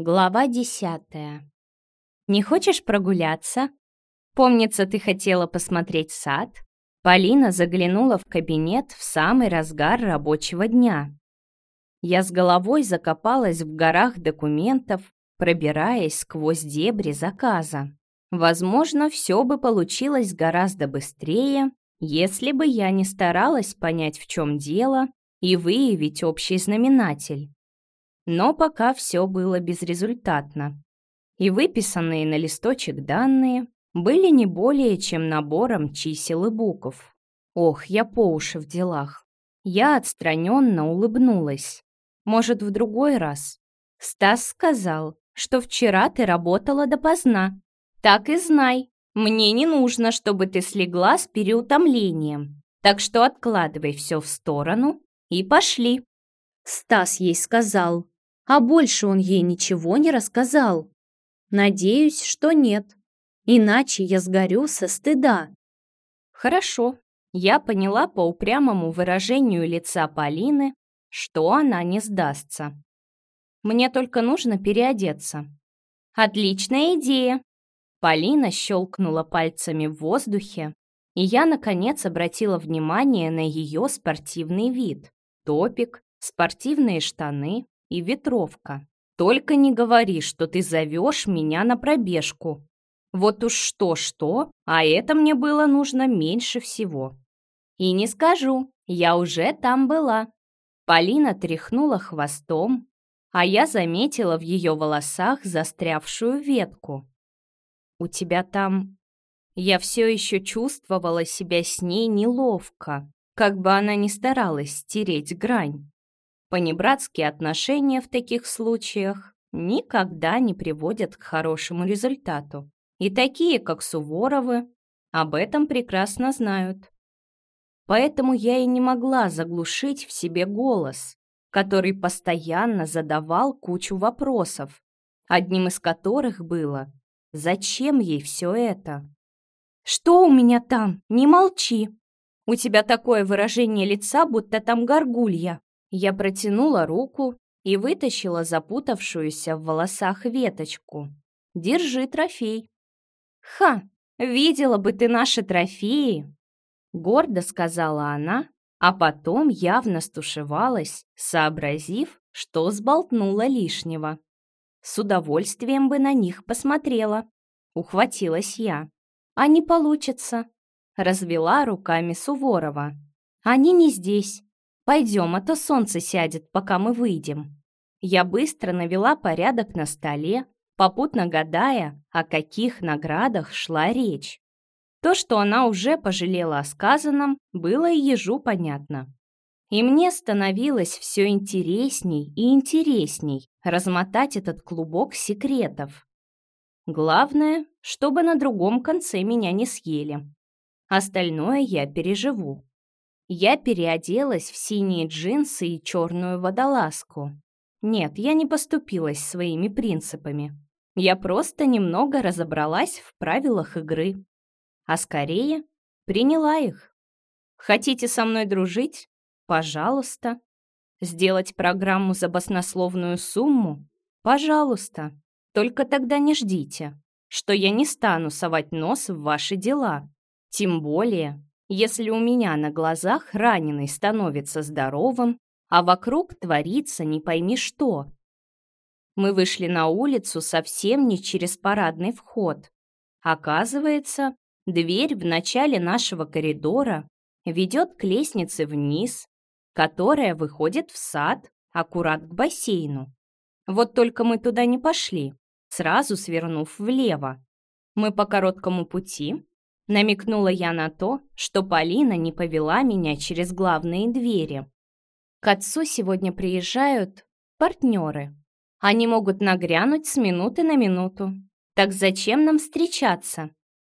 Глава десятая. «Не хочешь прогуляться? Помнится, ты хотела посмотреть сад?» Полина заглянула в кабинет в самый разгар рабочего дня. Я с головой закопалась в горах документов, пробираясь сквозь дебри заказа. Возможно, все бы получилось гораздо быстрее, если бы я не старалась понять, в чем дело, и выявить общий знаменатель. Но пока все было безрезультатно. И выписанные на листочек данные были не более чем набором чисел и букв. Ох, я по уши в делах. Я отстраненно улыбнулась. Может, в другой раз. Стас сказал, что вчера ты работала допоздна. Так и знай, мне не нужно, чтобы ты слегла с переутомлением. Так что откладывай все в сторону и пошли. Стас ей сказал, а больше он ей ничего не рассказал. Надеюсь, что нет. Иначе я сгорю со стыда. Хорошо. Я поняла по упрямому выражению лица Полины, что она не сдастся. Мне только нужно переодеться. Отличная идея. Полина щелкнула пальцами в воздухе, и я, наконец, обратила внимание на ее спортивный вид. Топик, спортивные штаны, и ветровка. Только не говори, что ты зовешь меня на пробежку. Вот уж что-что, а это мне было нужно меньше всего. И не скажу, я уже там была. Полина тряхнула хвостом, а я заметила в ее волосах застрявшую ветку. «У тебя там...» Я все еще чувствовала себя с ней неловко, как бы она ни старалась стереть грань. Понебратские отношения в таких случаях никогда не приводят к хорошему результату. И такие, как Суворовы, об этом прекрасно знают. Поэтому я и не могла заглушить в себе голос, который постоянно задавал кучу вопросов, одним из которых было «Зачем ей все это?» «Что у меня там? Не молчи! У тебя такое выражение лица, будто там горгулья!» Я протянула руку и вытащила запутавшуюся в волосах веточку. «Держи трофей». «Ха! Видела бы ты наши трофеи!» Гордо сказала она, а потом явно стушевалась, сообразив, что сболтнула лишнего. С удовольствием бы на них посмотрела. Ухватилась я. «А не получится!» Развела руками Суворова. «Они не здесь. Пойдем, а то солнце сядет, пока мы выйдем». Я быстро навела порядок на столе, попутно гадая, о каких наградах шла речь. То, что она уже пожалела о сказанном, было и ежу понятно. И мне становилось все интересней и интересней размотать этот клубок секретов. Главное, чтобы на другом конце меня не съели. Остальное я переживу. Я переоделась в синие джинсы и черную водолазку. Нет, я не поступилась своими принципами. Я просто немного разобралась в правилах игры. А скорее, приняла их. Хотите со мной дружить? Пожалуйста. Сделать программу за баснословную сумму? Пожалуйста. Только тогда не ждите, что я не стану совать нос в ваши дела. Тем более, если у меня на глазах раненый становится здоровым, а вокруг творится не пойми что. Мы вышли на улицу совсем не через парадный вход. Оказывается, дверь в начале нашего коридора ведет к лестнице вниз, которая выходит в сад, аккурат к бассейну. Вот только мы туда не пошли, сразу свернув влево. Мы по короткому пути Намекнула я на то, что Полина не повела меня через главные двери. К отцу сегодня приезжают партнеры. Они могут нагрянуть с минуты на минуту. Так зачем нам встречаться?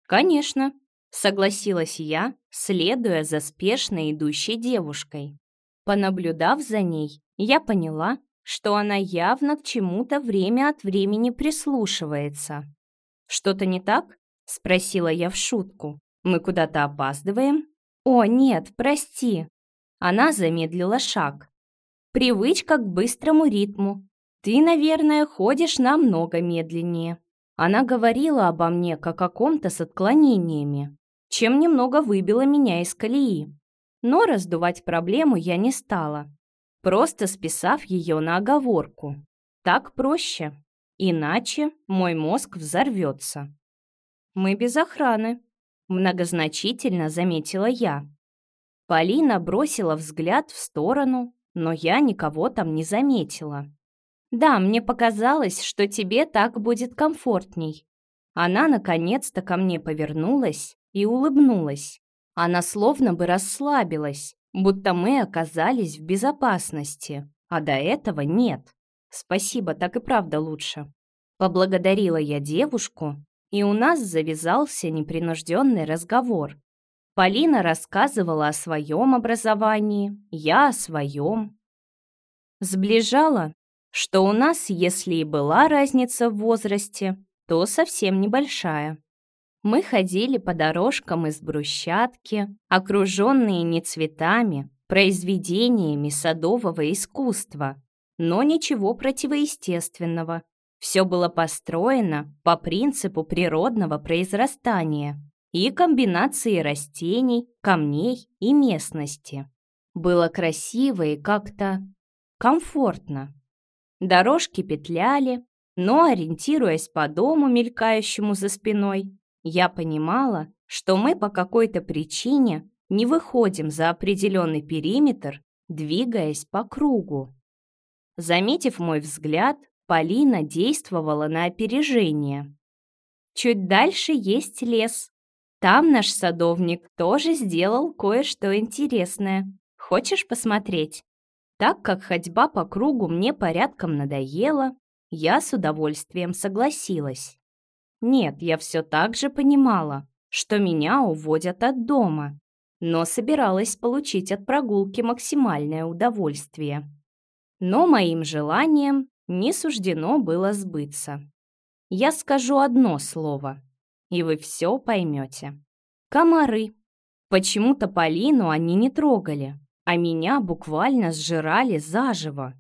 Конечно, согласилась я, следуя за спешно идущей девушкой. Понаблюдав за ней, я поняла, что она явно к чему-то время от времени прислушивается. Что-то не так? Спросила я в шутку. «Мы куда-то опаздываем?» «О, нет, прости!» Она замедлила шаг. «Привычка к быстрому ритму. Ты, наверное, ходишь намного медленнее. Она говорила обо мне как о ком-то с отклонениями, чем немного выбила меня из колеи. Но раздувать проблему я не стала, просто списав ее на оговорку. Так проще, иначе мой мозг взорвется. «Мы без охраны», — многозначительно заметила я. Полина бросила взгляд в сторону, но я никого там не заметила. «Да, мне показалось, что тебе так будет комфортней». Она наконец-то ко мне повернулась и улыбнулась. Она словно бы расслабилась, будто мы оказались в безопасности, а до этого нет. Спасибо, так и правда лучше. Поблагодарила я девушку, и у нас завязался непринужденный разговор. Полина рассказывала о своем образовании, я о своем. Сближала, что у нас, если и была разница в возрасте, то совсем небольшая. Мы ходили по дорожкам из брусчатки, окруженные не цветами, произведениями садового искусства, но ничего противоестественного. Все было построено по принципу природного произрастания и комбинации растений, камней и местности. Было красиво и как-то комфортно. Дорожки петляли, но, ориентируясь по дому, мелькающему за спиной, я понимала, что мы по какой-то причине не выходим за определенный периметр, двигаясь по кругу. Заметив мой взгляд, Полина действовала на опережение. Чуть дальше есть лес. Там наш садовник тоже сделал кое-что интересное. Хочешь посмотреть? Так как ходьба по кругу мне порядком надоела, я с удовольствием согласилась. Нет, я все так же понимала, что меня уводят от дома, но собиралась получить от прогулки максимальное удовольствие. Но моим желанием не суждено было сбыться. Я скажу одно слово, и вы все поймете. Комары. Почему-то Полину они не трогали, а меня буквально сжирали заживо.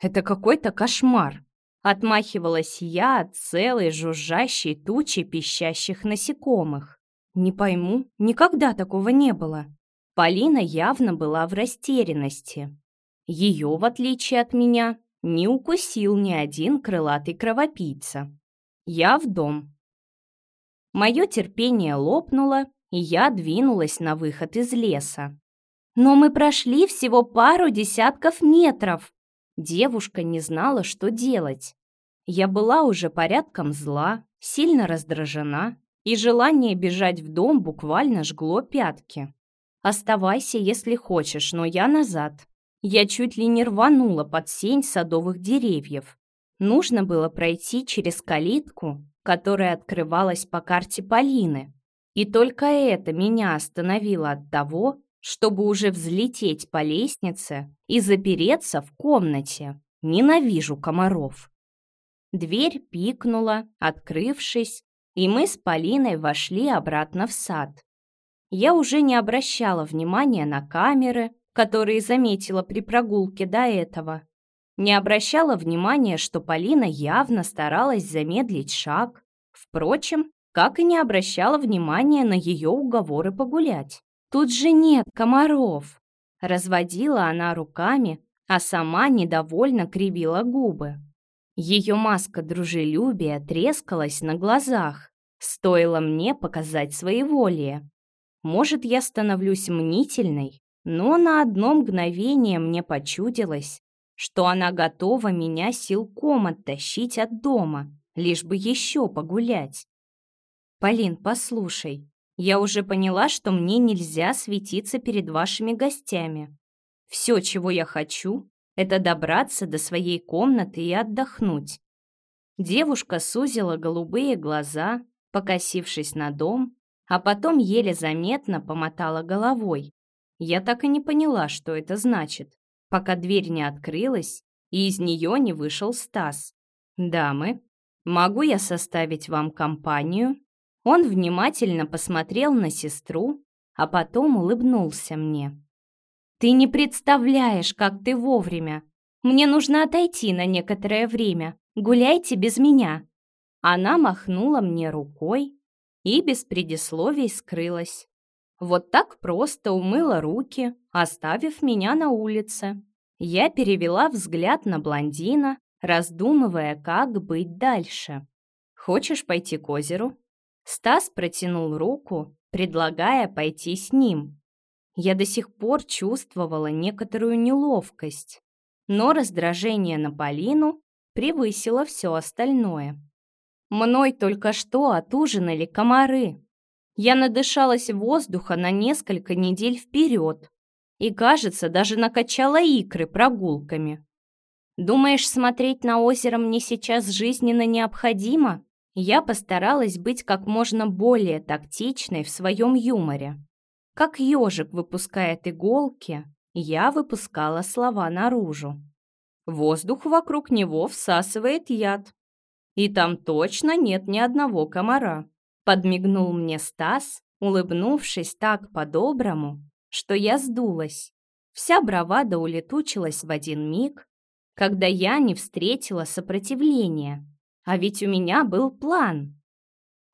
Это какой-то кошмар. Отмахивалась я от целой жужжащей тучи пищащих насекомых. Не пойму, никогда такого не было. Полина явно была в растерянности. Ее, в отличие от меня, не укусил ни один крылатый кровопийца. Я в дом. Мое терпение лопнуло, и я двинулась на выход из леса. Но мы прошли всего пару десятков метров. Девушка не знала, что делать. Я была уже порядком зла, сильно раздражена, и желание бежать в дом буквально жгло пятки. «Оставайся, если хочешь, но я назад». Я чуть ли не рванула под сень садовых деревьев. Нужно было пройти через калитку, которая открывалась по карте Полины. И только это меня остановило от того, чтобы уже взлететь по лестнице и запереться в комнате. Ненавижу комаров. Дверь пикнула, открывшись, и мы с Полиной вошли обратно в сад. Я уже не обращала внимания на камеры, которые заметила при прогулке до этого. Не обращала внимания, что Полина явно старалась замедлить шаг. Впрочем, как и не обращала внимания на ее уговоры погулять. Тут же нет комаров!» Разводила она руками, а сама недовольно кривила губы. Ее маска дружелюбия трескалась на глазах. Стоило мне показать своеволие. Может, я становлюсь мнительной, но на одно мгновение мне почудилось, что она готова меня силком оттащить от дома, лишь бы еще погулять. «Полин, послушай, я уже поняла, что мне нельзя светиться перед вашими гостями. Все, чего я хочу, это добраться до своей комнаты и отдохнуть. Девушка сузила голубые глаза, покосившись на дом, а потом еле заметно помотала головой. Я так и не поняла, что это значит, пока дверь не открылась, и из нее не вышел Стас. «Дамы, могу я составить вам компанию?» Он внимательно посмотрел на сестру, а потом улыбнулся мне. «Ты не представляешь, как ты вовремя! Мне нужно отойти на некоторое время. Гуляйте без меня». Она махнула мне рукой и без предисловий скрылась. Вот так просто умыла руки, оставив меня на улице. Я перевела взгляд на блондина, раздумывая, как быть дальше. «Хочешь пойти к озеру?» Стас протянул руку, предлагая пойти с ним. Я до сих пор чувствовала некоторую неловкость, но раздражение на Полину превысило все остальное. Мной только что отужинали комары. Я надышалась воздуха на несколько недель вперед и, кажется, даже накачала икры прогулками. Думаешь, смотреть на озеро мне сейчас жизненно необходимо? Я постаралась быть как можно более тактичной в своем юморе. Как ежик выпускает иголки, я выпускала слова наружу. Воздух вокруг него всасывает яд. И там точно нет ни одного комара. Подмигнул мне Стас, улыбнувшись так по-доброму, что я сдулась. Вся бравада улетучилась в один миг, когда я не встретила сопротивления. А ведь у меня был план.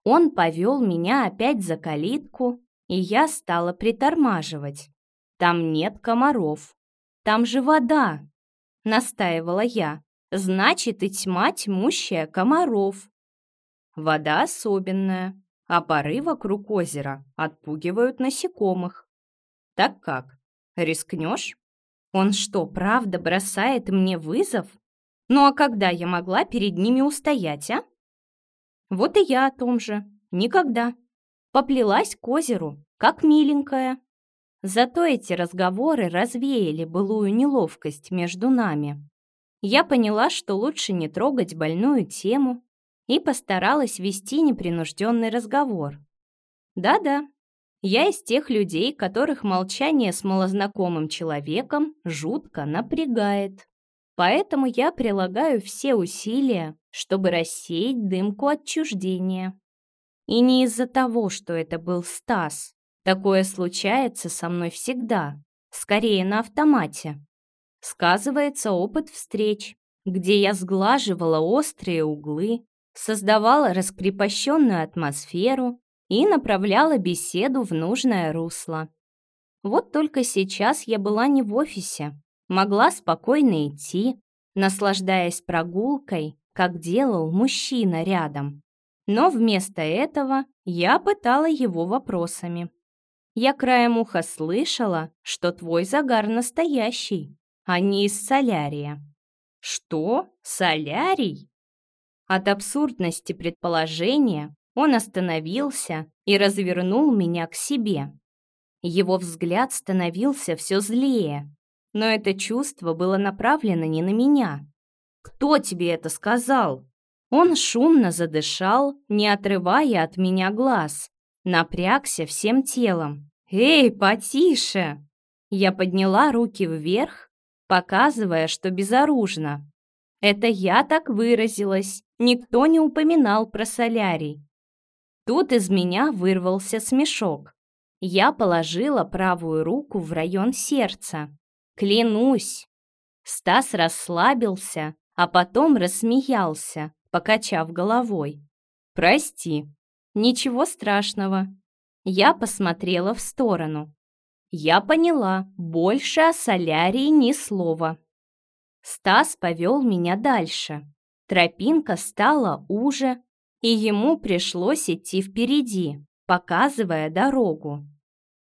Он повел меня опять за калитку, и я стала притормаживать. Там нет комаров. Там же вода, настаивала я. Значит, и тьма тьмущая комаров. Вода особенная, а пары вокруг озера отпугивают насекомых. Так как? Рискнешь? Он что, правда бросает мне вызов? Ну а когда я могла перед ними устоять, а? Вот и я о том же. Никогда. Поплелась к озеру, как миленькая. Зато эти разговоры развеяли былую неловкость между нами. Я поняла, что лучше не трогать больную тему и постаралась вести непринужденный разговор. Да-да, я из тех людей, которых молчание с малознакомым человеком жутко напрягает. Поэтому я прилагаю все усилия, чтобы рассеять дымку отчуждения. И не из-за того, что это был Стас. Такое случается со мной всегда, скорее на автомате. Сказывается опыт встреч, где я сглаживала острые углы, создавала раскрепощенную атмосферу и направляла беседу в нужное русло. Вот только сейчас я была не в офисе, могла спокойно идти, наслаждаясь прогулкой, как делал мужчина рядом. Но вместо этого я пытала его вопросами. Я краем уха слышала, что твой загар настоящий, а не из солярия. Что? Солярий? От абсурдности предположения он остановился и развернул меня к себе. Его взгляд становился все злее, но это чувство было направлено не на меня. «Кто тебе это сказал?» Он шумно задышал, не отрывая от меня глаз. Напрягся всем телом. «Эй, потише!» Я подняла руки вверх, показывая, что безоружна. Это я так выразилась, никто не упоминал про солярий. Тут из меня вырвался смешок. Я положила правую руку в район сердца. Клянусь! Стас расслабился, а потом рассмеялся, покачав головой. «Прости, ничего страшного». Я посмотрела в сторону. Я поняла, больше о солярии ни слова. Стас повел меня дальше. Тропинка стала уже, и ему пришлось идти впереди, показывая дорогу.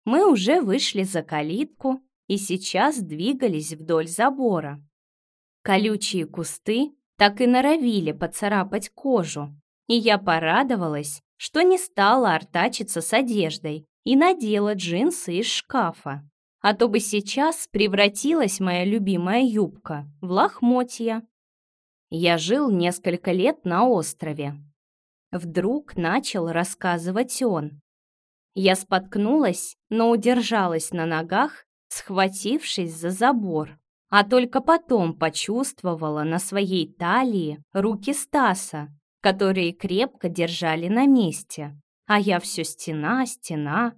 Мы уже вышли за калитку и сейчас двигались вдоль забора. Колючие кусты так и норовили поцарапать кожу, и я порадовалась, что не стала артачиться с одеждой и надела джинсы из шкафа. А то бы сейчас превратилась моя любимая юбка в лохмотья. Я жил несколько лет на острове. Вдруг начал рассказывать он. Я споткнулась, но удержалась на ногах, схватившись за забор а только потом почувствовала на своей талии руки Стаса, которые крепко держали на месте, а я все стена, стена.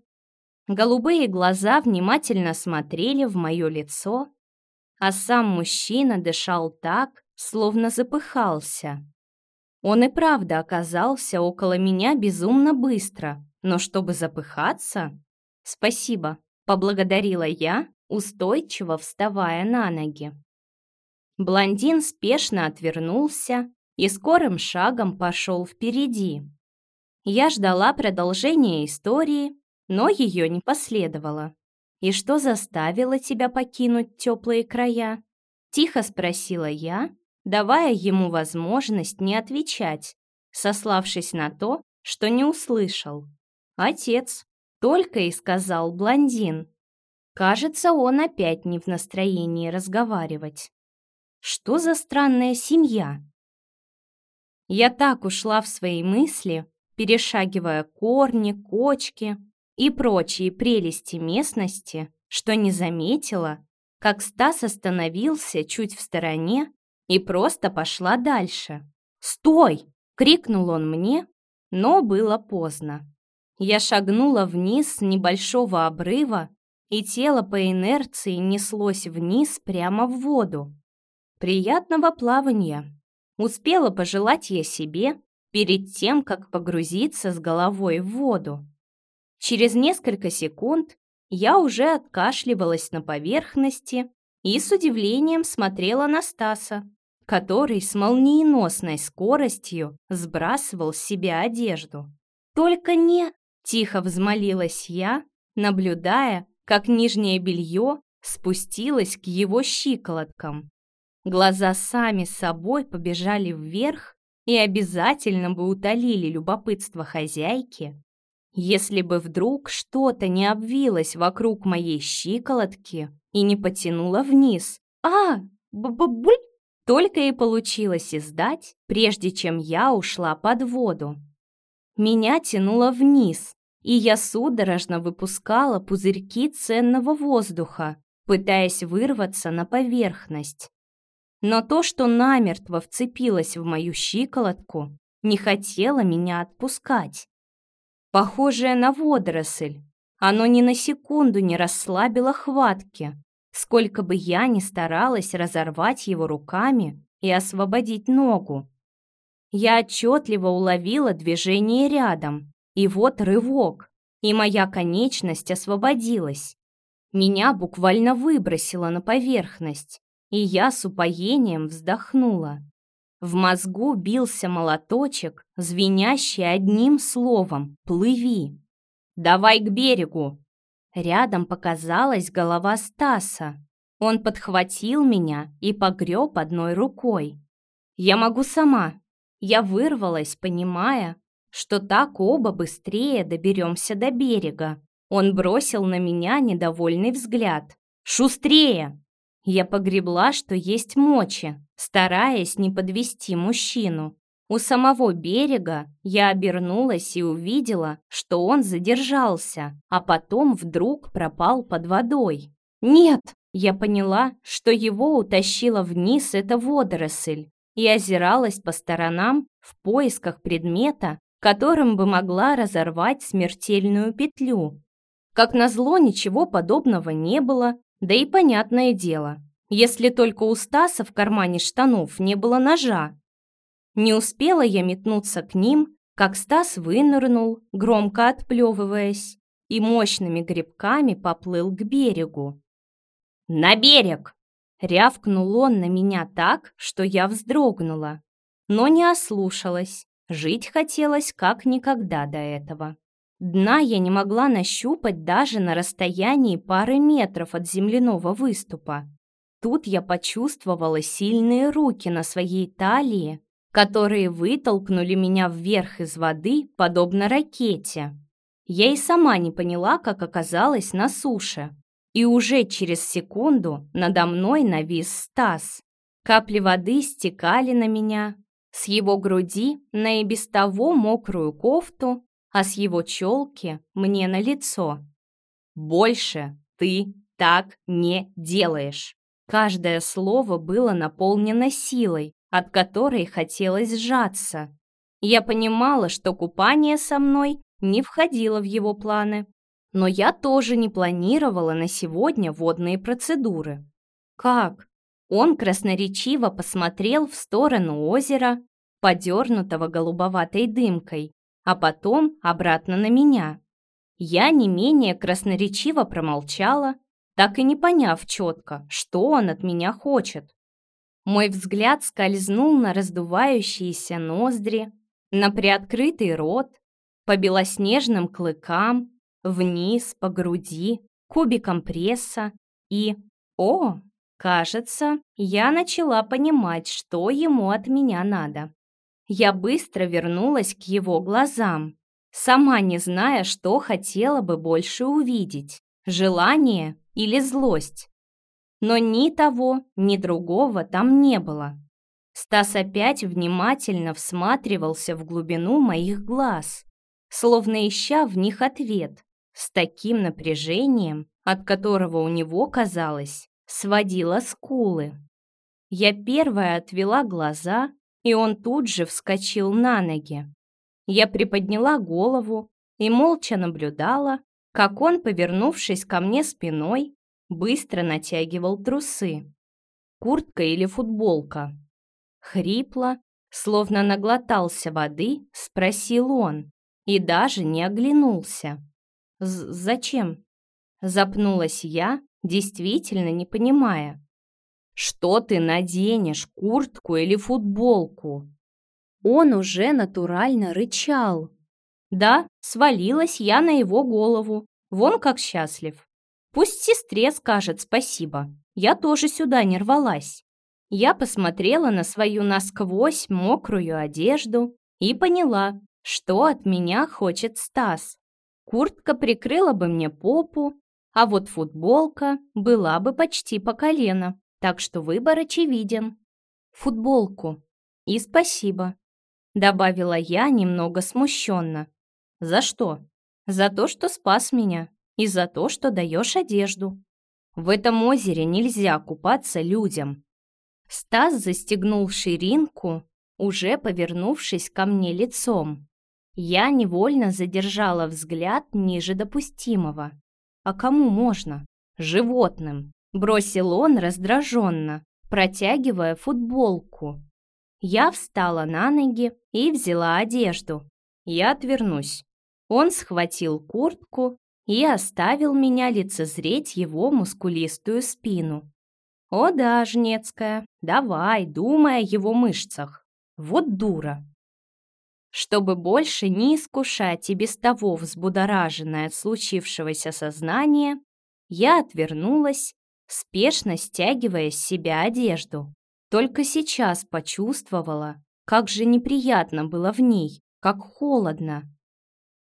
Голубые глаза внимательно смотрели в мое лицо. а сам мужчина дышал так, словно запыхался. Он и правда оказался около меня безумно быстро, но чтобы запыхаться... Спасибо, поблагодарила я, устойчиво вставая на ноги. Блондин спешно отвернулся и скорым шагом пошел впереди. Я ждала продолжения истории, но ее не последовало. «И что заставило тебя покинуть теплые края?» Тихо спросила я, давая ему возможность не отвечать, сославшись на то, что не услышал. «Отец», — только и сказал блондин. Кажется, он опять не в настроении разговаривать. Что за странная семья? Я так ушла в свои мысли, перешагивая корни, кочки и прочие прелести местности, что не заметила, как Стас остановился чуть в стороне и просто пошла дальше. «Стой!» — крикнул он мне, но было поздно. Я шагнула вниз с небольшого обрыва, и тело по инерции неслось вниз прямо в воду. Приятного плавания! Успела пожелать я себе перед тем, как погрузиться с головой в воду. Через несколько секунд я уже откашливалась на поверхности и с удивлением смотрела на Стаса, который с молниеносной скоростью сбрасывал с себя одежду. «Только не...» — тихо взмолилась я, наблюдая, как нижнее белье спустилось к его щиколоткам. Глаза сами собой побежали вверх и обязательно бы утолили любопытство хозяйки, если бы вдруг что-то не обвилось вокруг моей щиколотки и не потянуло вниз. «А, б-б-буль!» Только и получилось издать, прежде чем я ушла под воду. Меня тянуло вниз, и я судорожно выпускала пузырьки ценного воздуха, пытаясь вырваться на поверхность. Но то, что намертво вцепилось в мою щиколотку, не хотело меня отпускать. Похожее на водоросль, оно ни на секунду не расслабило хватки, сколько бы я ни старалась разорвать его руками и освободить ногу. Я отчетливо уловила движение рядом, и вот рывок, и моя конечность освободилась. Меня буквально выбросило на поверхность, и я с упоением вздохнула. В мозгу бился молоточек, звенящий одним словом «плыви». «Давай к берегу!» Рядом показалась голова Стаса. Он подхватил меня и погреб одной рукой. «Я могу сама». Я вырвалась, понимая, что так оба быстрее доберемся до берега. Он бросил на меня недовольный взгляд. «Шустрее!» Я погребла, что есть мочи, стараясь не подвести мужчину. У самого берега я обернулась и увидела, что он задержался, а потом вдруг пропал под водой. «Нет!» Я поняла, что его утащила вниз эта водоросль и озиралась по сторонам в поисках предмета, которым бы могла разорвать смертельную петлю. Как назло, ничего подобного не было, да и понятное дело, если только у Стаса в кармане штанов не было ножа, не успела я метнуться к ним, как Стас вынырнул, громко отплевываясь, и мощными грибками поплыл к берегу. «На берег!» Рявкнул он на меня так, что я вздрогнула, но не ослушалась. Жить хотелось как никогда до этого. Дна я не могла нащупать даже на расстоянии пары метров от земляного выступа. Тут я почувствовала сильные руки на своей талии которые вытолкнули меня вверх из воды, подобно ракете. Я и сама не поняла, как оказалась на суше. И уже через секунду надо мной навис Стас. Капли воды стекали на меня, с его груди на и без того мокрую кофту, а с его челки мне на лицо. «Больше ты так не делаешь!» Каждое слово было наполнено силой, от которой хотелось сжаться. Я понимала, что купание со мной не входило в его планы, но я тоже не планировала на сегодня водные процедуры. «Как?» Он красноречиво посмотрел в сторону озера, подернутого голубоватой дымкой, а потом обратно на меня. Я не менее красноречиво промолчала, так и не поняв четко, что он от меня хочет. Мой взгляд скользнул на раздувающиеся ноздри, на приоткрытый рот, по белоснежным клыкам, вниз, по груди, кубикам пресса и... О, кажется, я начала понимать, что ему от меня надо. Я быстро вернулась к его глазам, сама не зная, что хотела бы больше увидеть – желание или злость. Но ни того, ни другого там не было. Стас опять внимательно всматривался в глубину моих глаз, словно ища в них ответ, с таким напряжением, от которого у него, казалось, сводило скулы. Я первая отвела глаза, и он тут же вскочил на ноги. Я приподняла голову и молча наблюдала, как он, повернувшись ко мне спиной, быстро натягивал трусы. Куртка или футболка? Хрипло, словно наглотался воды, спросил он и даже не оглянулся. «Зачем?» Запнулась я, действительно не понимая. «Что ты наденешь, куртку или футболку?» Он уже натурально рычал. Да, свалилась я на его голову, вон как счастлив. Пусть сестре скажет спасибо, я тоже сюда не рвалась. Я посмотрела на свою насквозь мокрую одежду и поняла, что от меня хочет Стас. Куртка прикрыла бы мне попу, а вот футболка была бы почти по колено, так что выбор очевиден. Футболку. И спасибо добавила я немного смущенно. «За что?» «За то, что спас меня, и за то, что даешь одежду. В этом озере нельзя купаться людям». Стас застегнул ширинку, уже повернувшись ко мне лицом. Я невольно задержала взгляд ниже допустимого. «А кому можно?» «Животным», — бросил он раздраженно, протягивая футболку. Я встала на ноги и взяла одежду. Я отвернусь. Он схватил куртку и оставил меня лицезреть его мускулистую спину. «О да, Жнецкая, давай, думай о его мышцах. Вот дура!» Чтобы больше не искушать и без того взбудораженное от случившегося сознание, я отвернулась, спешно стягивая с себя одежду. Только сейчас почувствовала, как же неприятно было в ней, как холодно.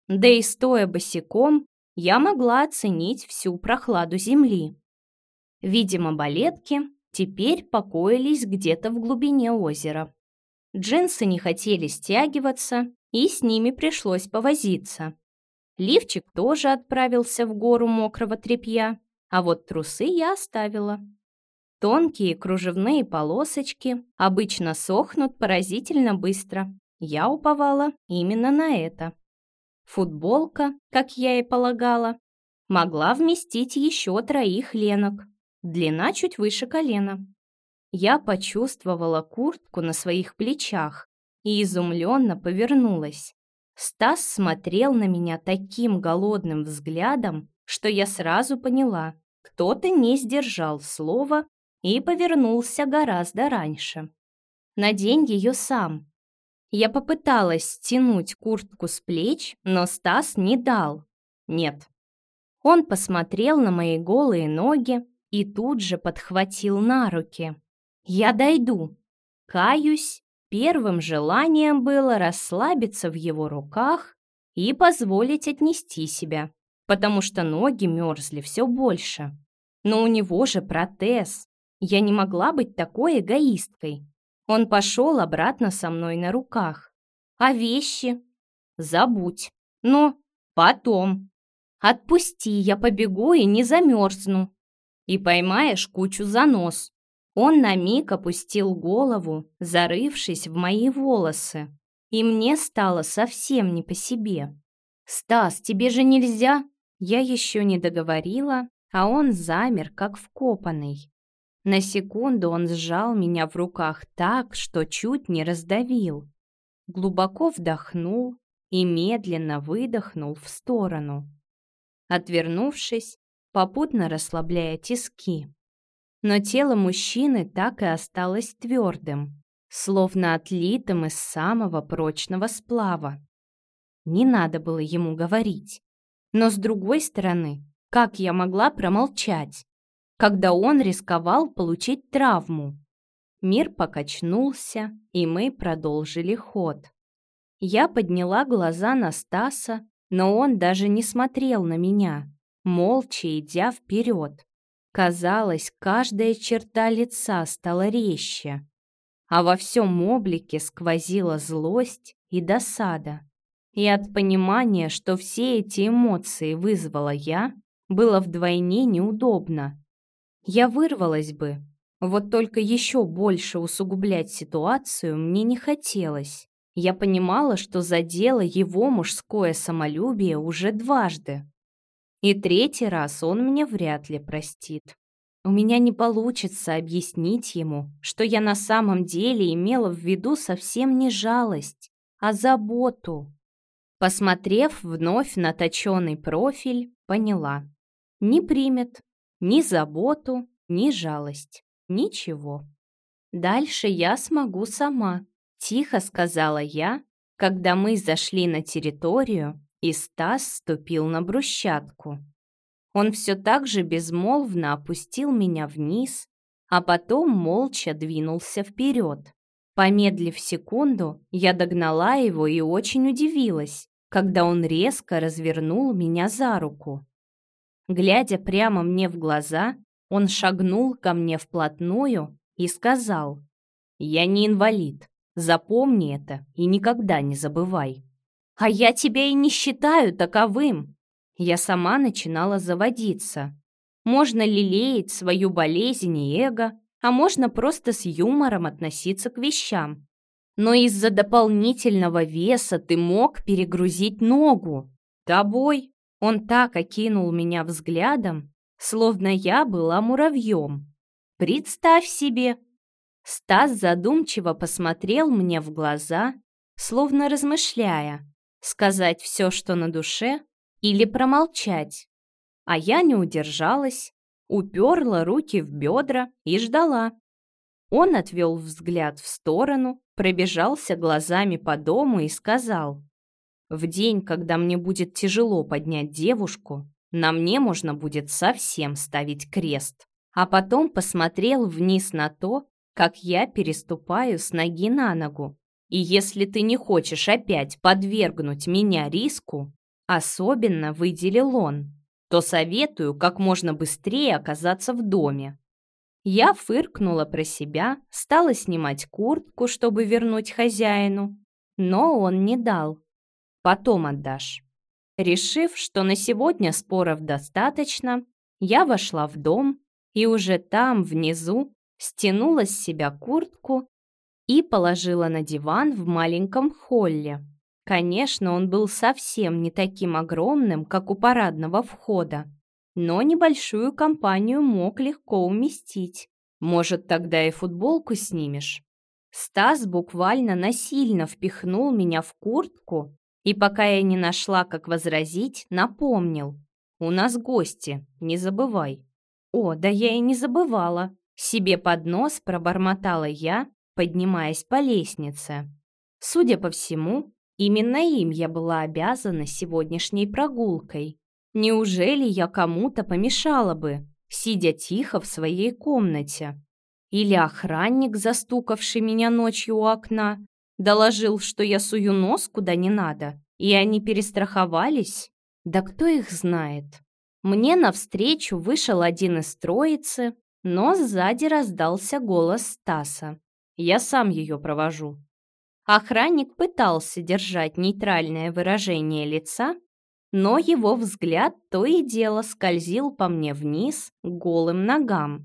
Да и стоя босиком, я могла оценить всю прохладу земли. Видимо, балетки теперь покоились где-то в глубине озера. Джинсы не хотели стягиваться, и с ними пришлось повозиться. Лифчик тоже отправился в гору мокрого тряпья, а вот трусы я оставила. Тонкие кружевные полосочки обычно сохнут поразительно быстро. Я уповала именно на это. Футболка, как я и полагала, могла вместить еще троих ленок. Длина чуть выше колена. Я почувствовала куртку на своих плечах и изумленно повернулась. Стас смотрел на меня таким голодным взглядом, что я сразу поняла, кто-то не сдержал слова и повернулся гораздо раньше. Надень ее сам. Я попыталась стянуть куртку с плеч, но Стас не дал. Нет. Он посмотрел на мои голые ноги и тут же подхватил на руки. Я дойду. Каюсь, первым желанием было расслабиться в его руках и позволить отнести себя, потому что ноги мерзли все больше. Но у него же протез, я не могла быть такой эгоисткой. Он пошел обратно со мной на руках. А вещи? Забудь. Но потом. Отпусти, я побегу и не замерзну. И поймаешь кучу за нос. Он на миг опустил голову, зарывшись в мои волосы. И мне стало совсем не по себе. «Стас, тебе же нельзя!» Я еще не договорила, а он замер, как вкопанный. На секунду он сжал меня в руках так, что чуть не раздавил. Глубоко вдохнул и медленно выдохнул в сторону. Отвернувшись, попутно расслабляя тиски. Но тело мужчины так и осталось твердым, словно отлитым из самого прочного сплава. Не надо было ему говорить. Но с другой стороны, как я могла промолчать? Когда он рисковал получить травму. Мир покачнулся, и мы продолжили ход. Я подняла глаза на Стаса, но он даже не смотрел на меня, молча идя вперед. Казалось, каждая черта лица стала резче, а во всем облике сквозила злость и досада. И от понимания, что все эти эмоции вызвала я, было вдвойне неудобно. Я вырвалась бы, вот только еще больше усугублять ситуацию мне не хотелось. Я понимала, что задела его мужское самолюбие уже дважды. И третий раз он мне вряд ли простит. У меня не получится объяснить ему, что я на самом деле имела в виду совсем не жалость, а заботу. Посмотрев вновь на точенный профиль, поняла. Не примет, ни заботу, ни жалость. Ничего. Дальше я смогу сама, тихо сказала я, когда мы зашли на территорию, и Стас ступил на брусчатку. Он все так же безмолвно опустил меня вниз, а потом молча двинулся вперед. Помедлив секунду, я догнала его и очень удивилась, когда он резко развернул меня за руку. Глядя прямо мне в глаза, он шагнул ко мне вплотную и сказал, «Я не инвалид, запомни это и никогда не забывай». «А я тебя и не считаю таковым!» Я сама начинала заводиться. Можно лелеять свою болезнь и эго, а можно просто с юмором относиться к вещам. Но из-за дополнительного веса ты мог перегрузить ногу. Тобой он так окинул меня взглядом, словно я была муравьем. Представь себе! Стас задумчиво посмотрел мне в глаза, словно размышляя, сказать все, что на душе, или промолчать. А я не удержалась, уперла руки в бедра и ждала. Он отвел взгляд в сторону, пробежался глазами по дому и сказал, в день, когда мне будет тяжело поднять девушку, на мне можно будет совсем ставить крест. А потом посмотрел вниз на то, как я переступаю с ноги на ногу. И если ты не хочешь опять подвергнуть меня риску, особенно выделил он, то советую как можно быстрее оказаться в доме. Я фыркнула про себя, стала снимать куртку, чтобы вернуть хозяину, но он не дал. Потом отдашь». Решив, что на сегодня споров достаточно, я вошла в дом и уже там, внизу, стянула с себя куртку и положила на диван в маленьком холле. Конечно, он был совсем не таким огромным, как у парадного входа, но небольшую компанию мог легко уместить. Может, тогда и футболку снимешь? Стас буквально насильно впихнул меня в куртку и пока я не нашла, как возразить, напомнил. «У нас гости, не забывай». «О, да я и не забывала». Себе под нос пробормотала я, поднимаясь по лестнице. Судя по всему, именно им я была обязана сегодняшней прогулкой. Неужели я кому-то помешала бы, сидя тихо в своей комнате? Или охранник, застукавший меня ночью у окна, Доложил, что я сую нос куда не надо, и они перестраховались? Да кто их знает? Мне навстречу вышел один из троицы, но сзади раздался голос Стаса. Я сам ее провожу. Охранник пытался держать нейтральное выражение лица, но его взгляд то и дело скользил по мне вниз голым ногам.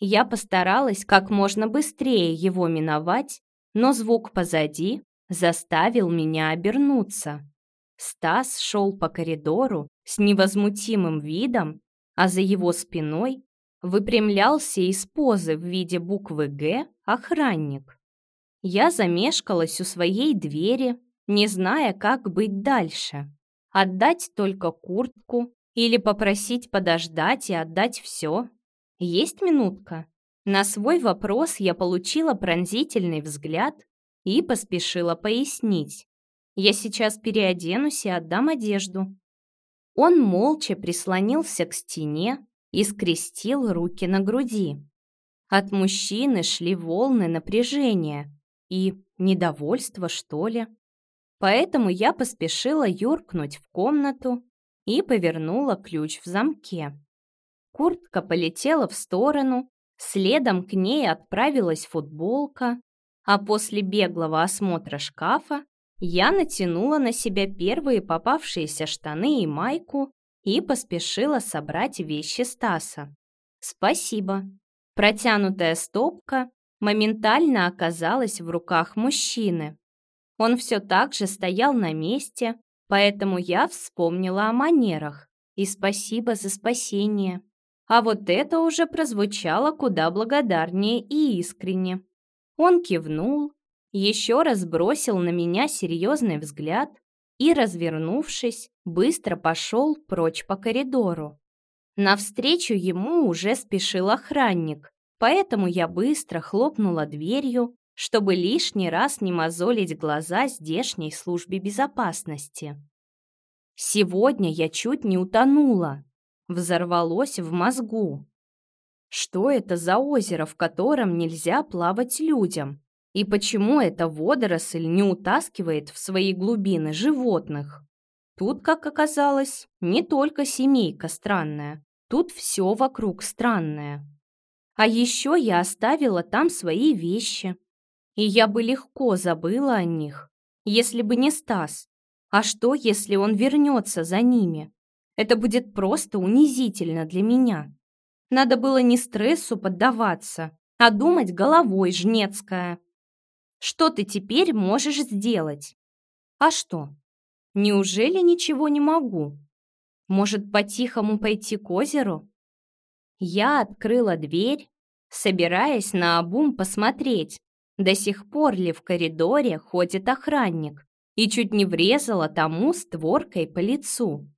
Я постаралась как можно быстрее его миновать но звук позади заставил меня обернуться. Стас шел по коридору с невозмутимым видом, а за его спиной выпрямлялся из позы в виде буквы «Г» охранник. Я замешкалась у своей двери, не зная, как быть дальше. Отдать только куртку или попросить подождать и отдать все? Есть минутка? На свой вопрос я получила пронзительный взгляд и поспешила пояснить. Я сейчас переоденусь и отдам одежду. Он молча прислонился к стене и скрестил руки на груди. От мужчины шли волны напряжения и недовольства, что ли. Поэтому я поспешила юркнуть в комнату и повернула ключ в замке. Куртка полетела в сторону, следом к ней отправилась футболка, а после беглого осмотра шкафа я натянула на себя первые попавшиеся штаны и майку и поспешила собрать вещи Стаса. Спасибо. Протянутая стопка моментально оказалась в руках мужчины. Он все так же стоял на месте, поэтому я вспомнила о манерах и спасибо за спасение. А вот это уже прозвучало куда благодарнее и искренне. Он кивнул, еще раз бросил на меня серьезный взгляд и, развернувшись, быстро пошел прочь по коридору. Навстречу ему уже спешил охранник, поэтому я быстро хлопнула дверью, чтобы лишний раз не мозолить глаза здешней службе безопасности. Сегодня я чуть не утонула. Взорвалось в мозгу. Что это за озеро, в котором нельзя плавать людям? И почему эта водоросль не утаскивает в свои глубины животных? Тут, как оказалось, не только семейка странная. Тут все вокруг странное. А еще я оставила там свои вещи. И я бы легко забыла о них, если бы не Стас. А что, если он вернется за ними? Это будет просто унизительно для меня. Надо было не стрессу поддаваться, а думать головой, Жнецкая. Что ты теперь можешь сделать? А что? Неужели ничего не могу? Может, по-тихому пойти к озеру? Я открыла дверь, собираясь на обум посмотреть, до сих пор ли в коридоре ходит охранник, и чуть не врезала тому створкой по лицу.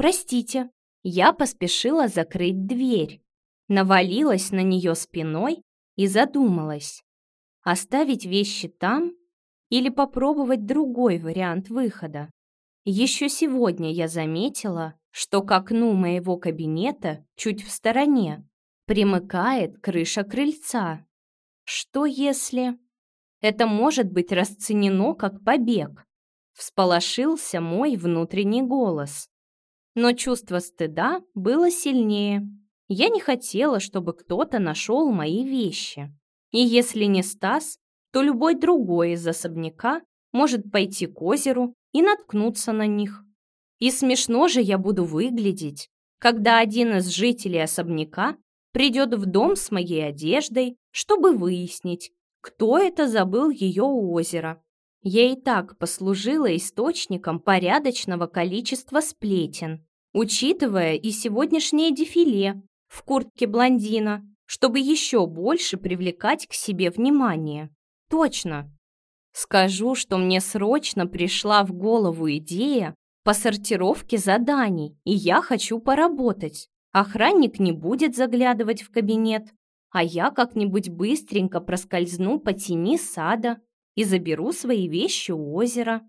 «Простите», я поспешила закрыть дверь, навалилась на нее спиной и задумалась, оставить вещи там или попробовать другой вариант выхода. Еще сегодня я заметила, что к окну моего кабинета чуть в стороне примыкает крыша крыльца. Что если... Это может быть расценено как побег. Всполошился мой внутренний голос. Но чувство стыда было сильнее. Я не хотела, чтобы кто-то нашел мои вещи. И если не Стас, то любой другой из особняка может пойти к озеру и наткнуться на них. И смешно же я буду выглядеть, когда один из жителей особняка придет в дом с моей одеждой, чтобы выяснить, кто это забыл ее у озера. Я и так послужила источником порядочного количества сплетен, учитывая и сегодняшнее дефиле, в куртке блондина, чтобы еще больше привлекать к себе внимание. Точно. Скажу, что мне срочно пришла в голову идея по сортировке заданий, и я хочу поработать. Охранник не будет заглядывать в кабинет, а я как-нибудь быстренько проскользну по тени сада и заберу свои вещи у озера.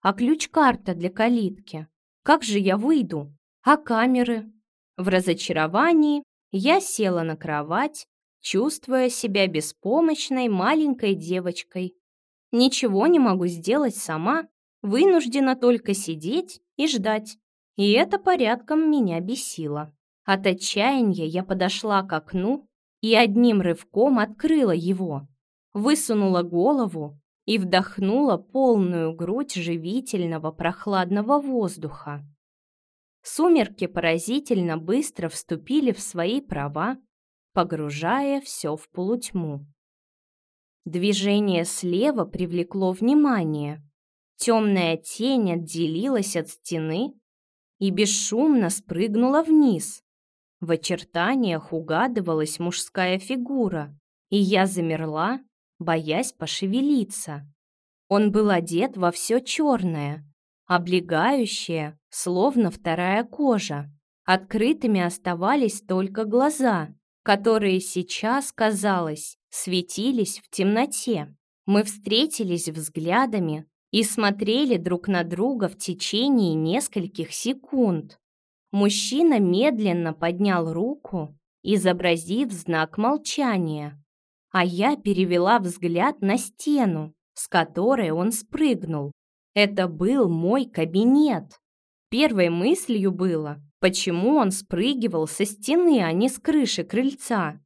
А ключ-карта для калитки? Как же я выйду? А камеры? В разочаровании я села на кровать, чувствуя себя беспомощной маленькой девочкой. Ничего не могу сделать сама, вынуждена только сидеть и ждать. И это порядком меня бесило. От отчаяния я подошла к окну и одним рывком открыла его, высунула голову и вдохнула полную грудь живительного прохладного воздуха. Сумерки поразительно быстро вступили в свои права, погружая все в полутьму. Движение слева привлекло внимание. Темная тень отделилась от стены и бесшумно спрыгнула вниз. В очертаниях угадывалась мужская фигура, и я замерла, боясь пошевелиться. Он был одет во все черное, облегающее, словно вторая кожа. Открытыми оставались только глаза, которые сейчас, казалось, светились в темноте. Мы встретились взглядами и смотрели друг на друга в течение нескольких секунд. Мужчина медленно поднял руку, изобразив знак молчания, а я перевела взгляд на стену, с которой он спрыгнул. Это был мой кабинет. Первой мыслью было, почему он спрыгивал со стены, а не с крыши крыльца.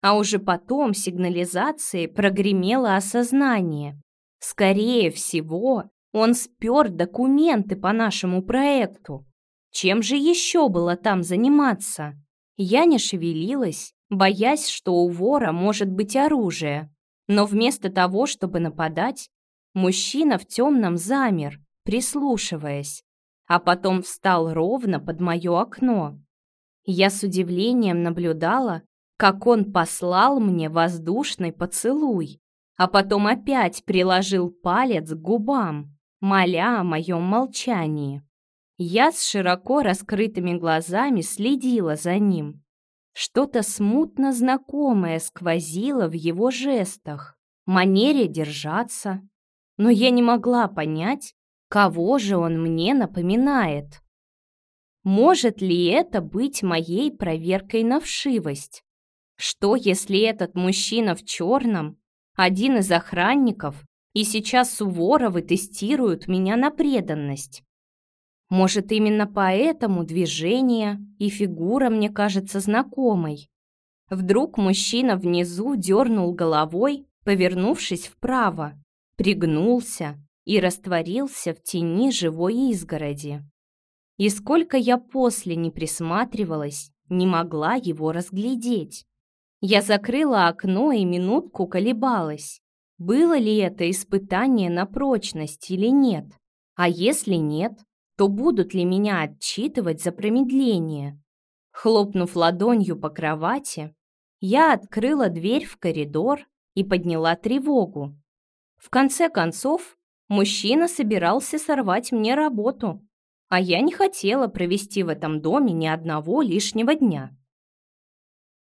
А уже потом сигнализацией прогремело осознание. Скорее всего, он спер документы по нашему проекту. Чем же еще было там заниматься? Я не шевелилась, боясь, что у вора может быть оружие. Но вместо того, чтобы нападать, мужчина в темном замер, прислушиваясь, а потом встал ровно под мое окно. Я с удивлением наблюдала, как он послал мне воздушный поцелуй, а потом опять приложил палец к губам, моля о моем молчании. Я с широко раскрытыми глазами следила за ним. Что-то смутно знакомое сквозило в его жестах, манере держаться. Но я не могла понять, кого же он мне напоминает. Может ли это быть моей проверкой на вшивость? Что, если этот мужчина в черном, один из охранников, и сейчас Суворовы тестируют меня на преданность? Может, именно поэтому движение и фигура мне кажется знакомой. Вдруг мужчина внизу дернул головой, повернувшись вправо, пригнулся и растворился в тени живой изгороди. И сколько я после не присматривалась, не могла его разглядеть. Я закрыла окно и минутку колебалась. Было ли это испытание на прочность или нет? А если нет, то будут ли меня отчитывать за промедление? Хлопнув ладонью по кровати, я открыла дверь в коридор и подняла тревогу. В конце концов, мужчина собирался сорвать мне работу, а я не хотела провести в этом доме ни одного лишнего дня.